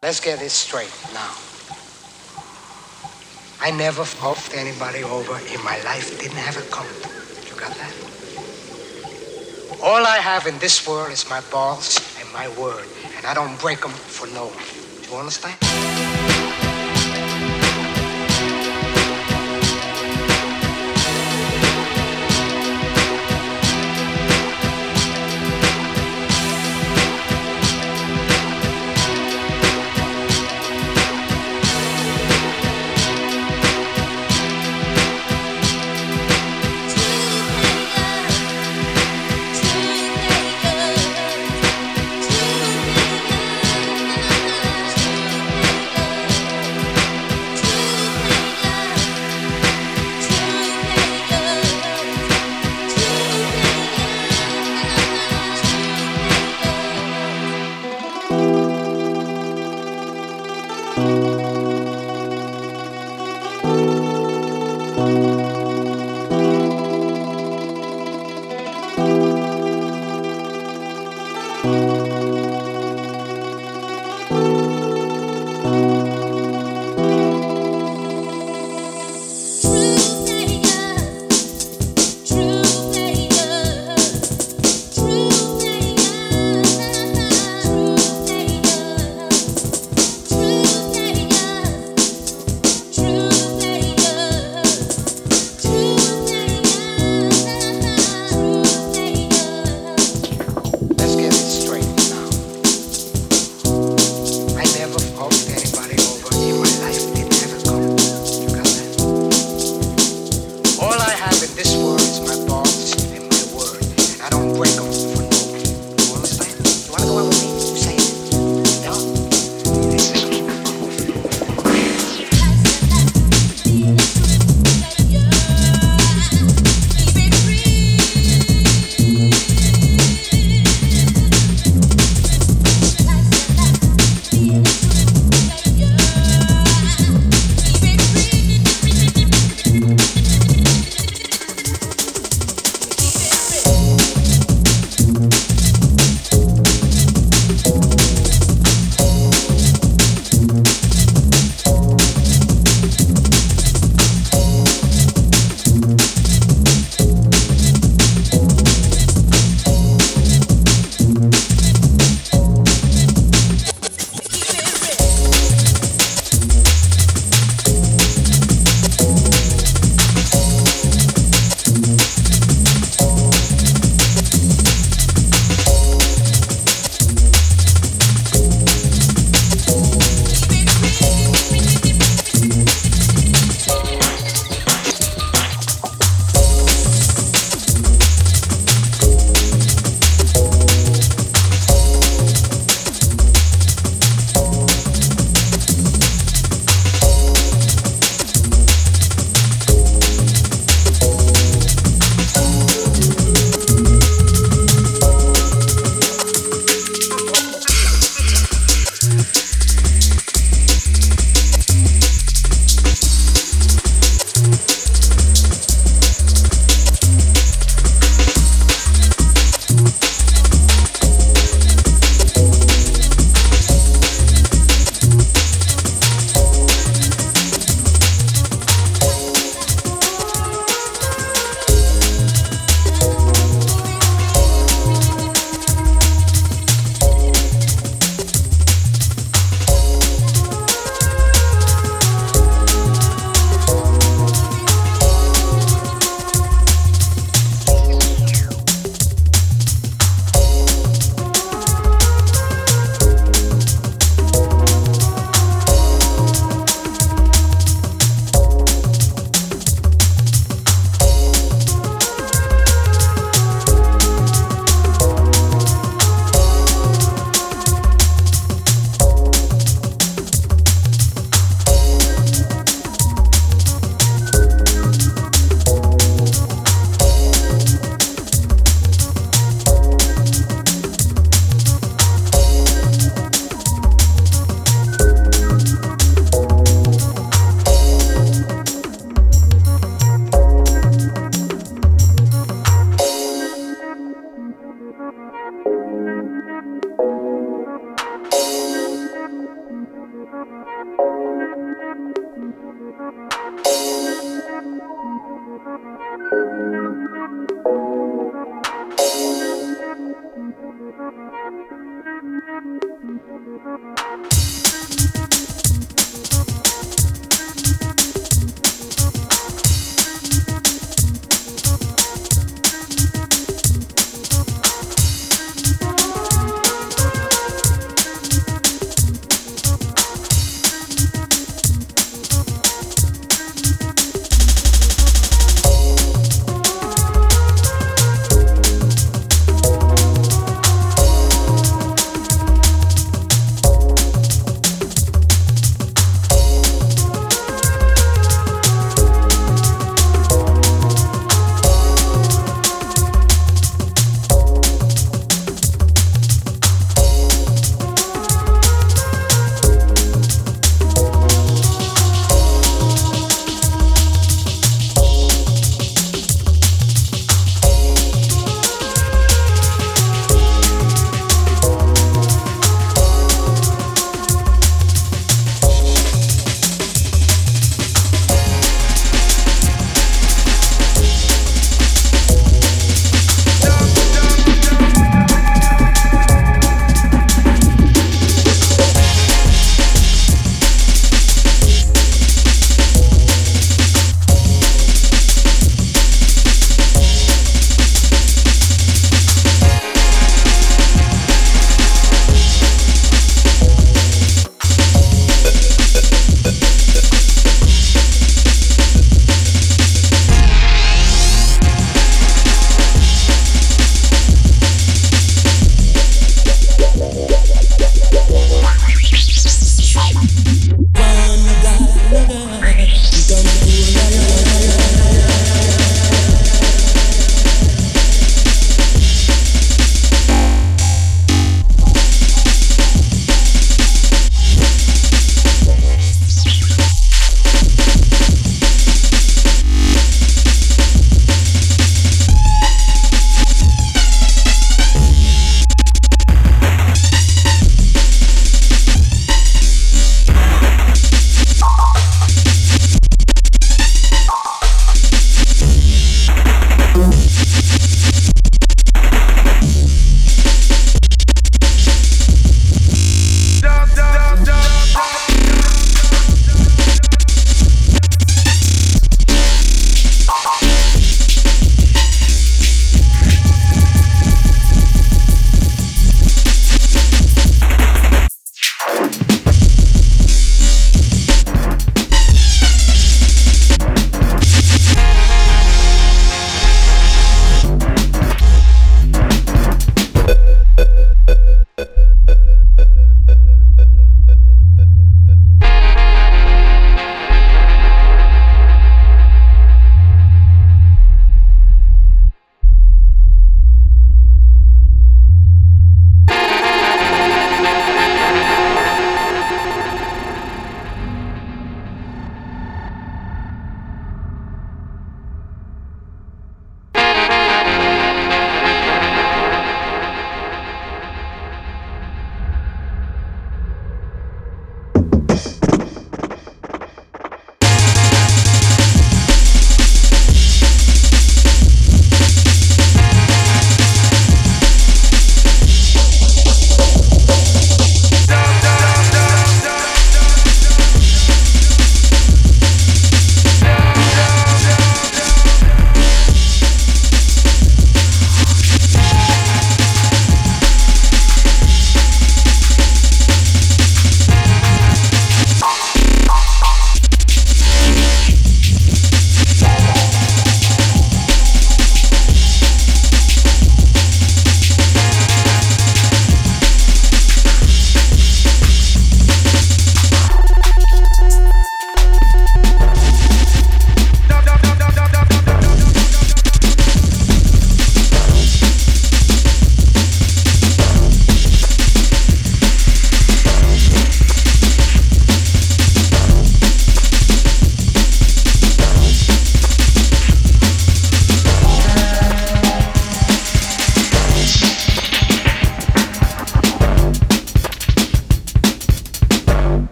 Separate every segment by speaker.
Speaker 1: Let's get this straight now. I never fucked anybody over in my life. Didn't have a coming. You got that? All I have in this world is my balls and my word, and I don't break them for no one. Do you understand?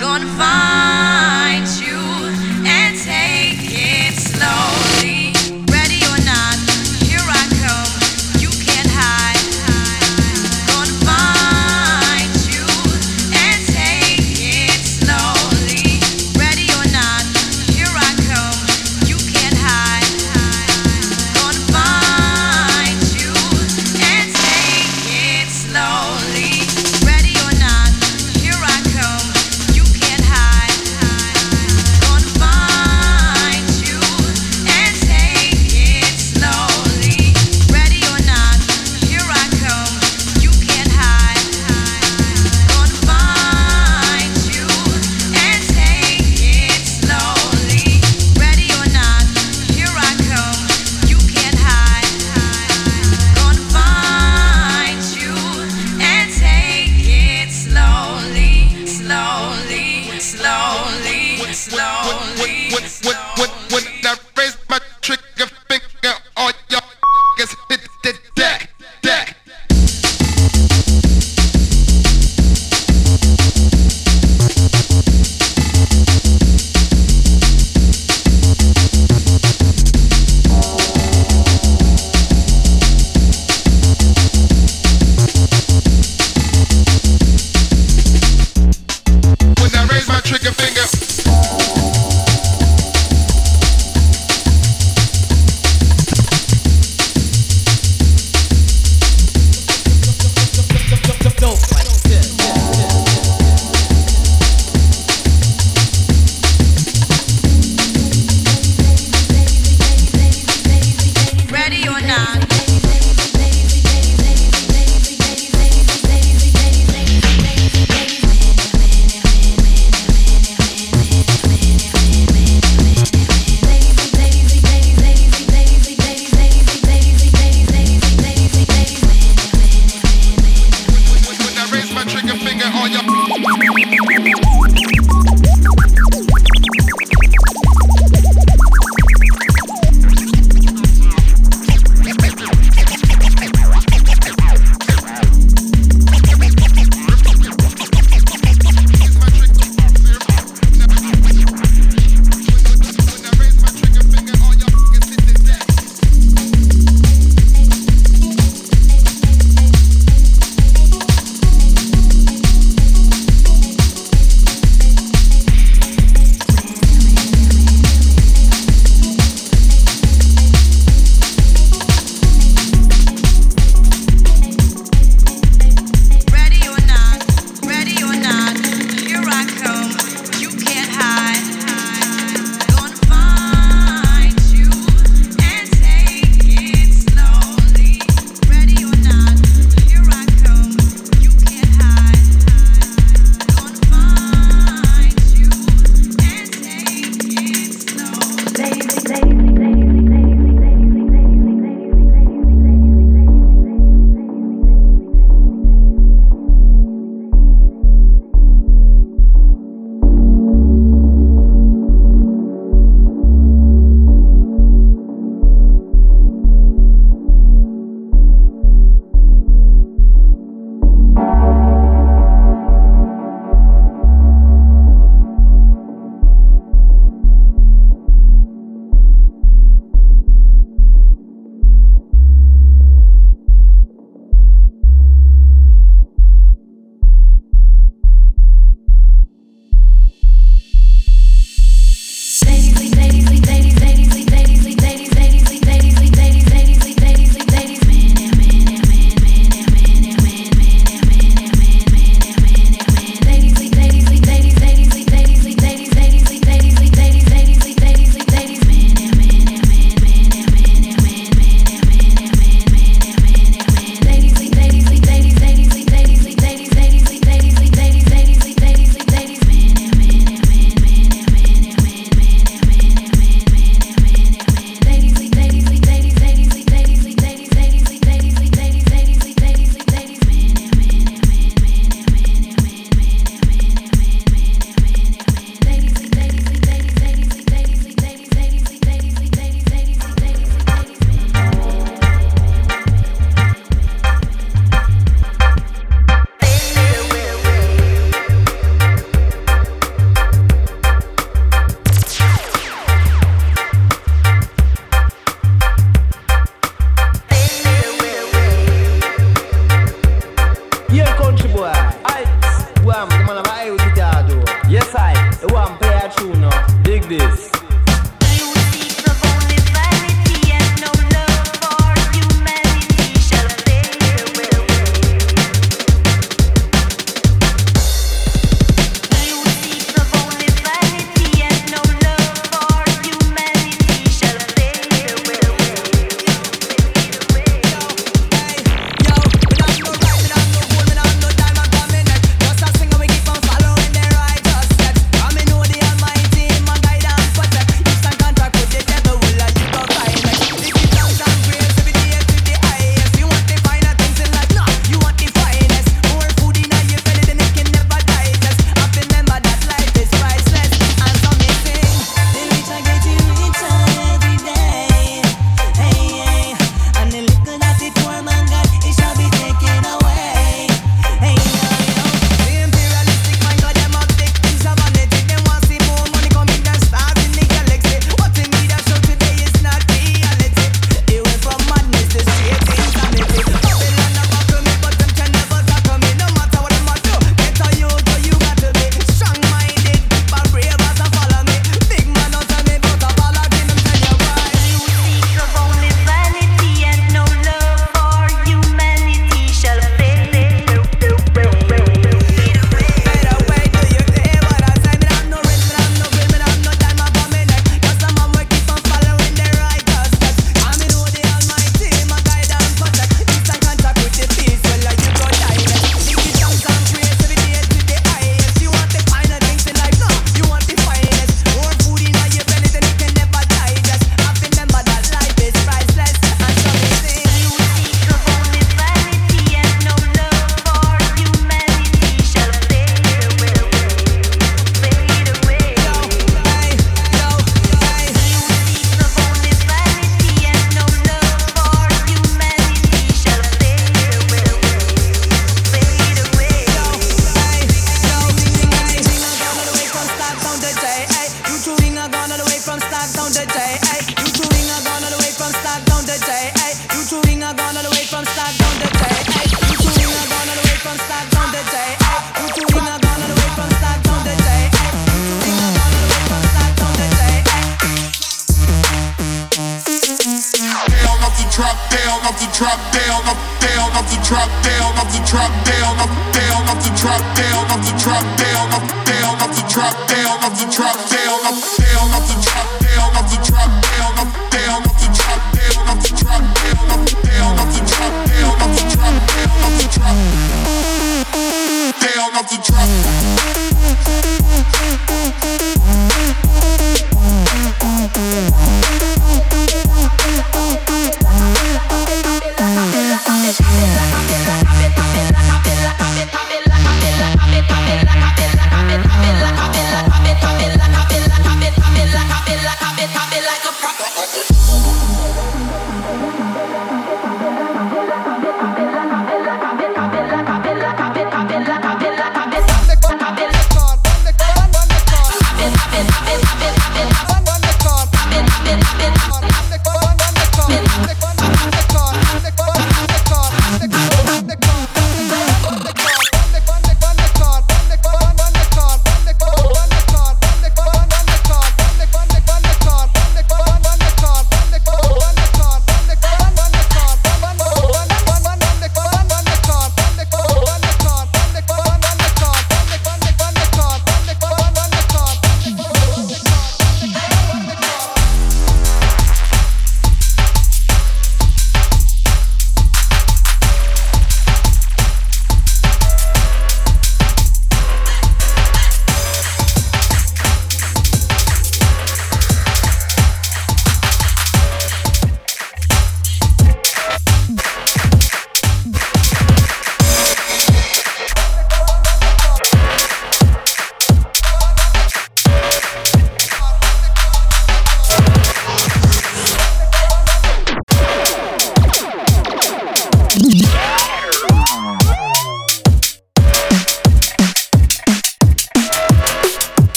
Speaker 2: gonna
Speaker 3: find.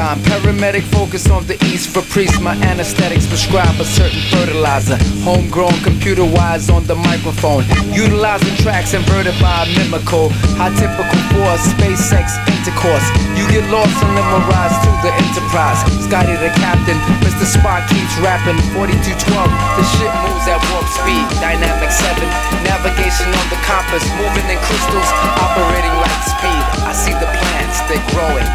Speaker 3: Paramedic focus on the east for priests. My anesthetics prescribe a certain fertilizer. Homegrown computer wise on the microphone. Utilizing tracks inverted by a mimical. High typical for SpaceX intercourse. You get lost and memorized to the enterprise. Scotty the captain, Mr. Spock keeps rapping. 4212, the ship moves at warp speed. Dynamic 7, navigation on the compass. Moving in crystals, operating light speed. I see the plants, they're growing.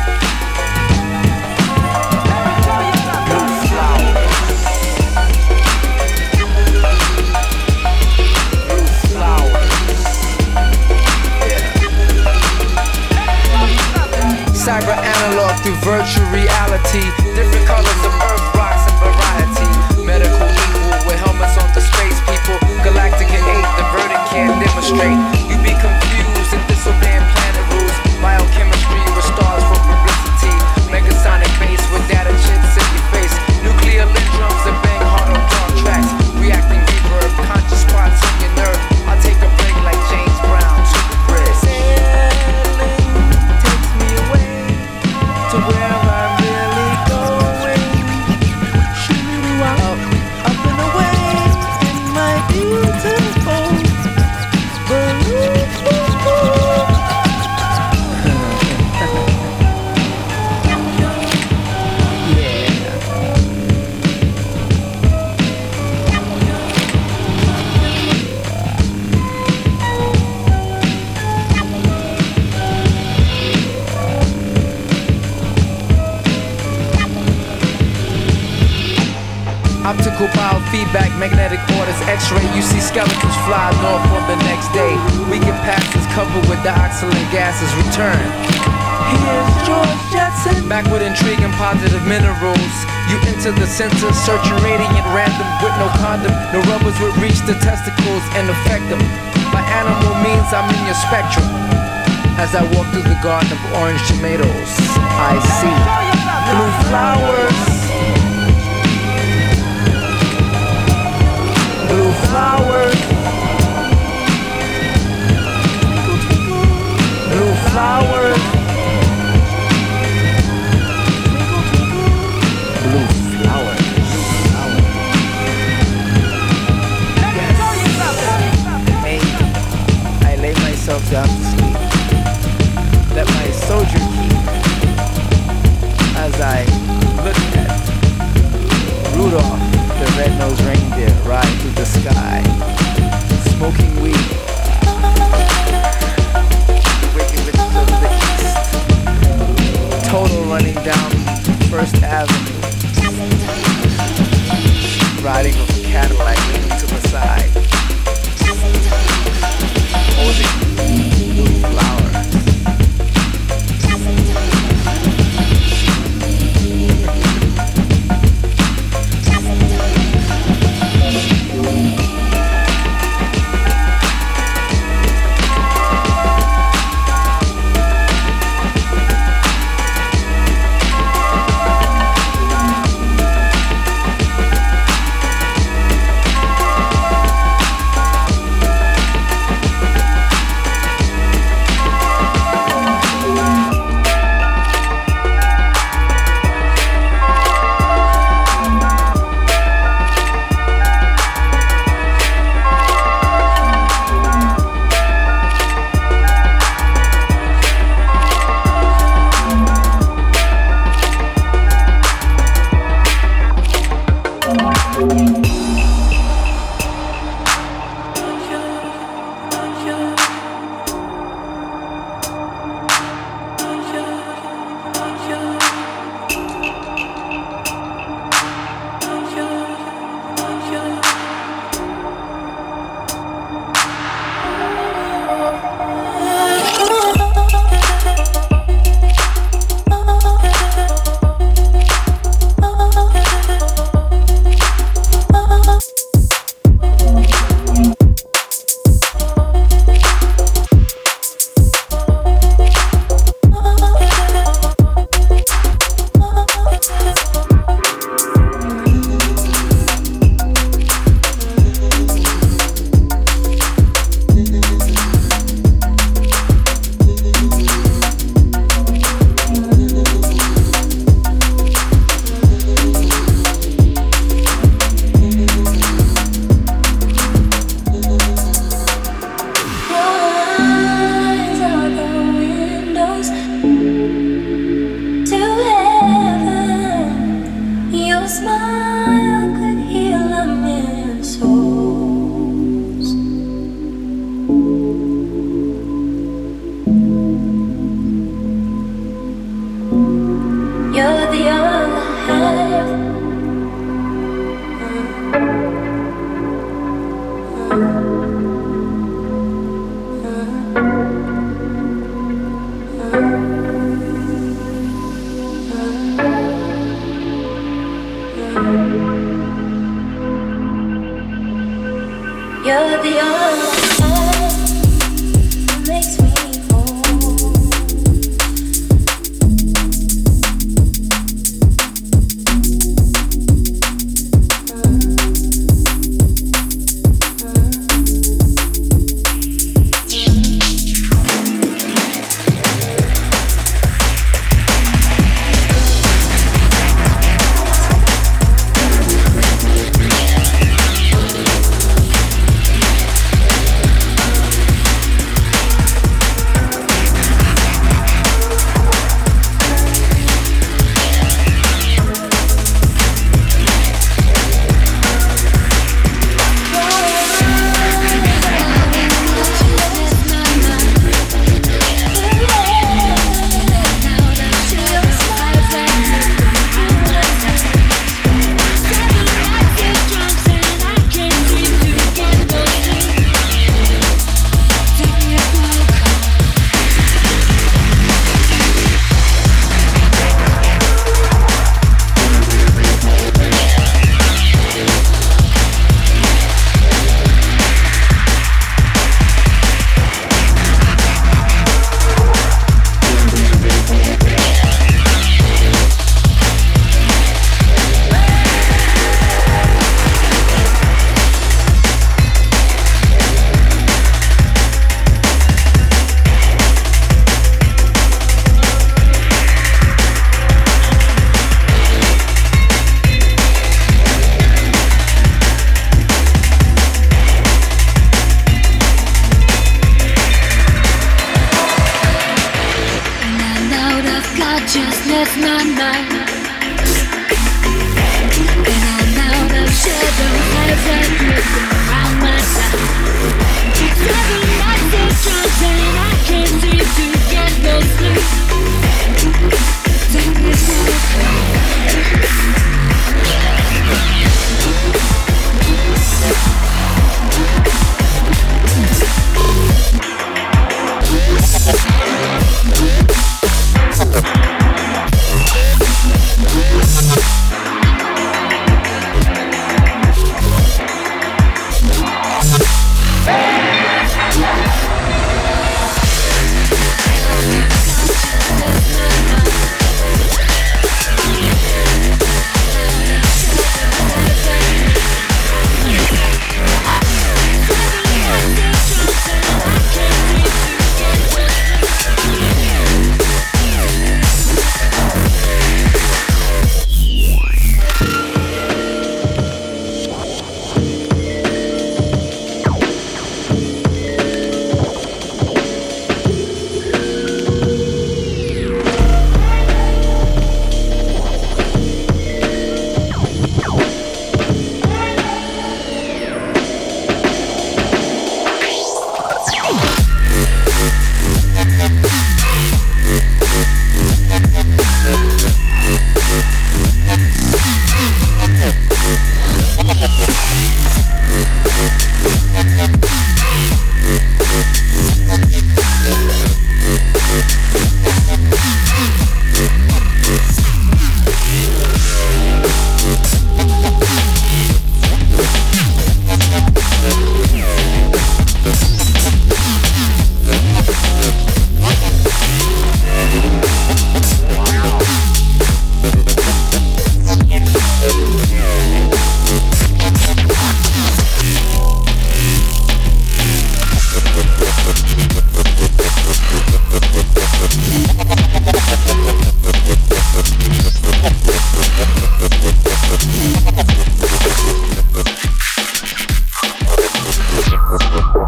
Speaker 3: see I walk through the garden of orange tomatoes, I see.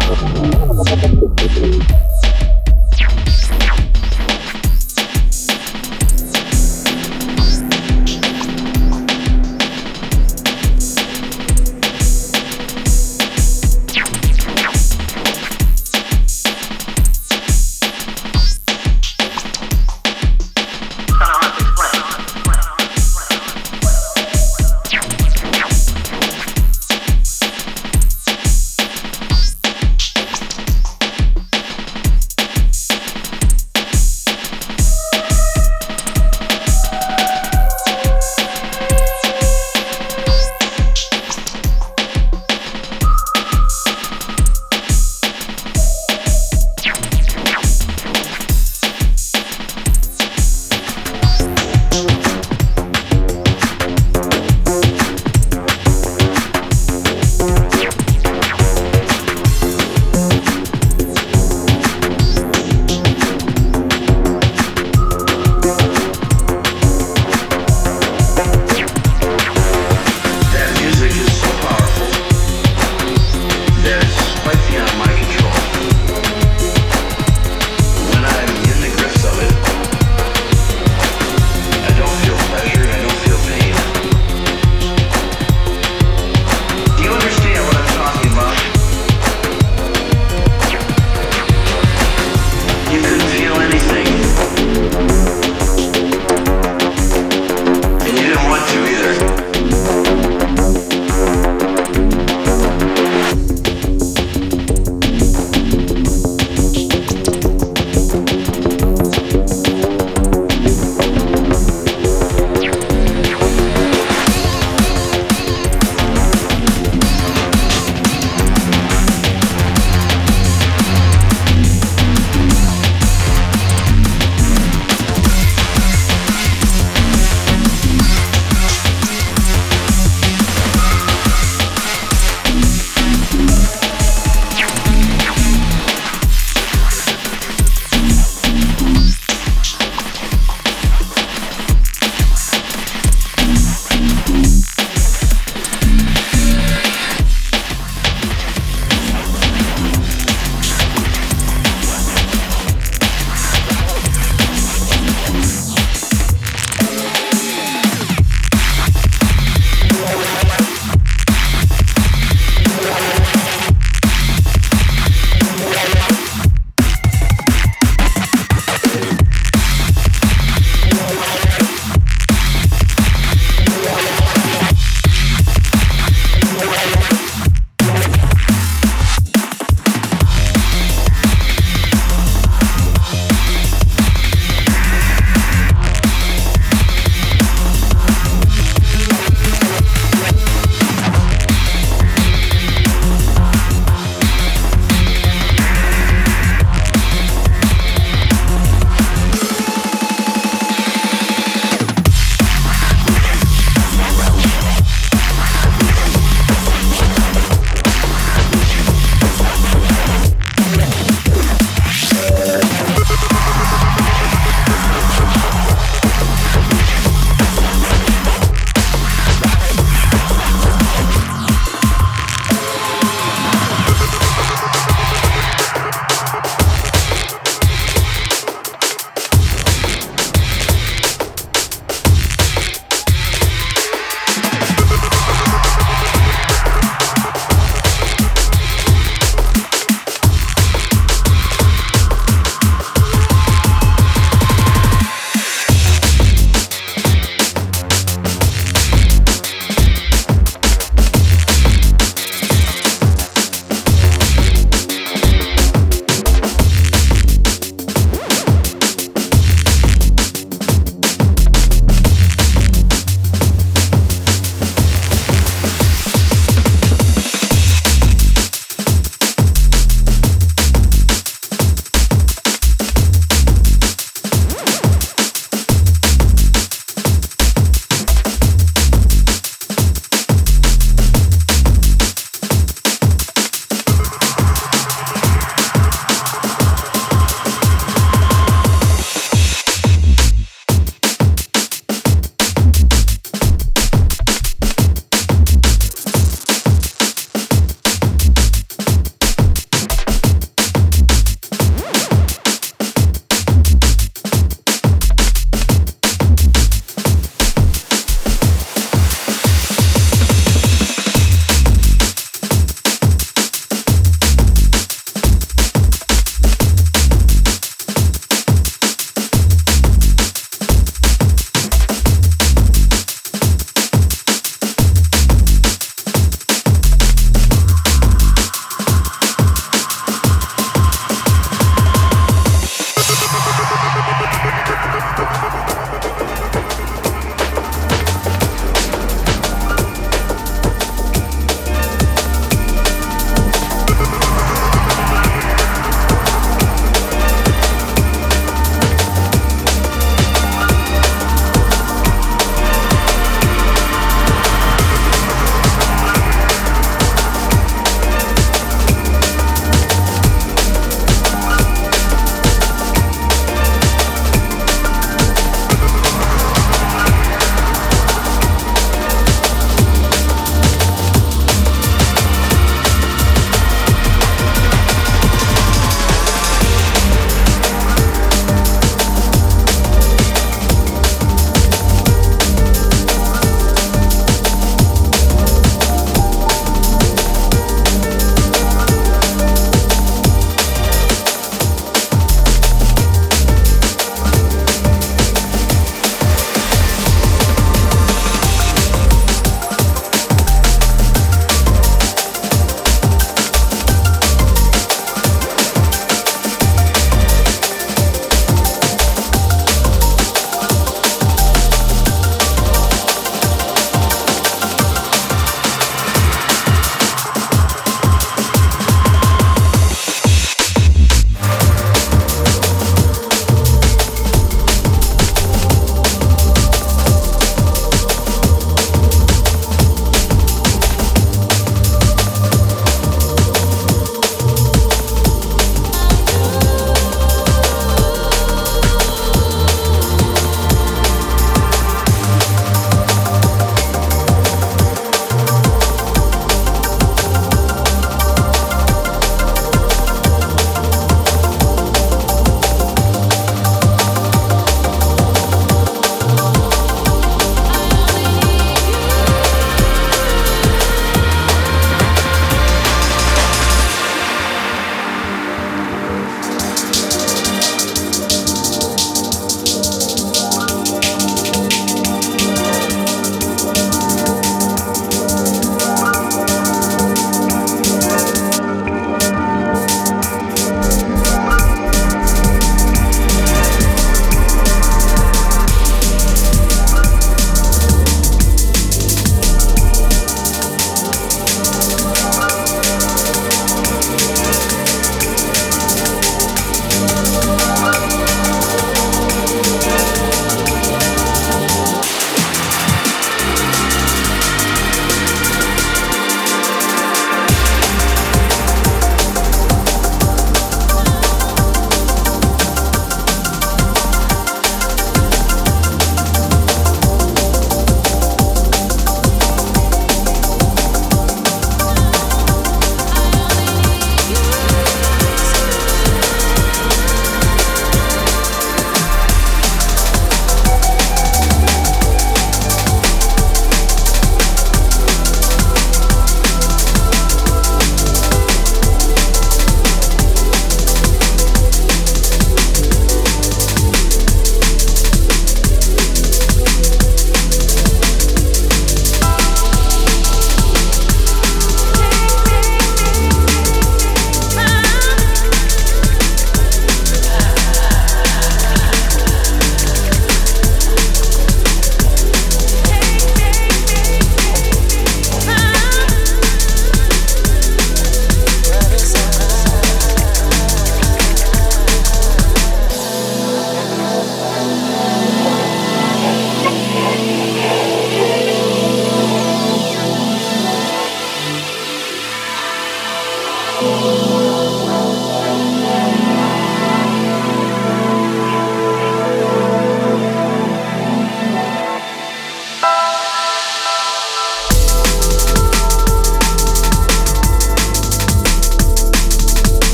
Speaker 4: Thank you.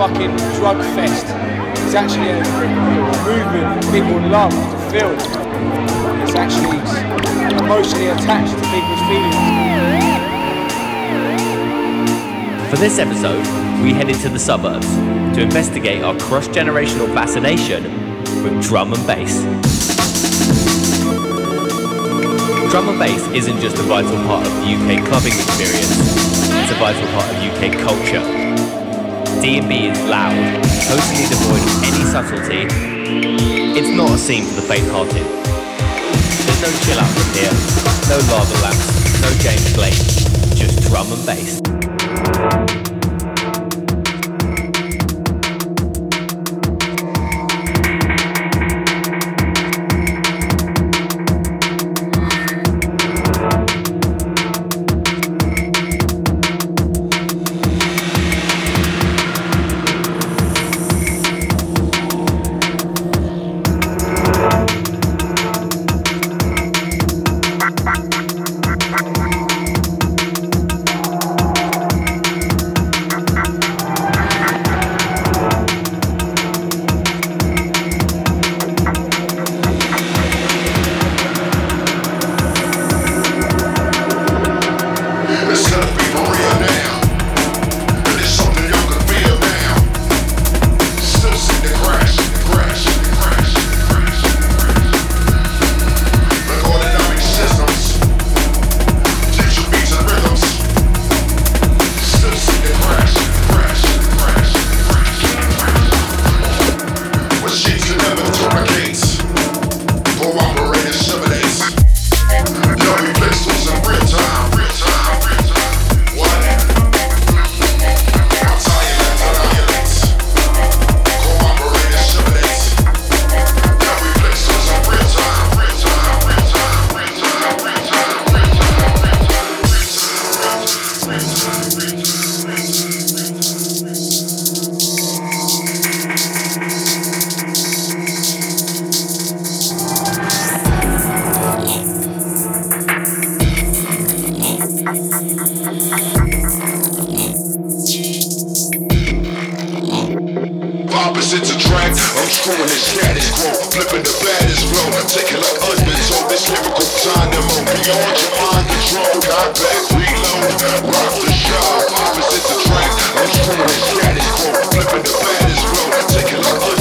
Speaker 4: Fucking drug fest. It's actually a, movement people love to feel. It's actually emotionally attached to people's feelings.
Speaker 5: For this episode, we headed to the suburbs to investigate our cross-generational fascination with drum and bass. Drum and bass isn't just a vital part of the UK clubbing experience it's a vital part of UK culture. D&B is loud, totally devoid of any subtlety. It's not a scene for the faint-hearted. There's no chill out from here, no lava lamps, no James Blake, just drum and bass.
Speaker 6: opposites attract. I'm screwing the status quo, flipping the baddest flow. Take it like husband, so this lyrical dynamo. Beyond your mind control, got back, reload, rock the show. Opposites attract. I'm screwing the status quo, flipping the baddest flow. Take it like.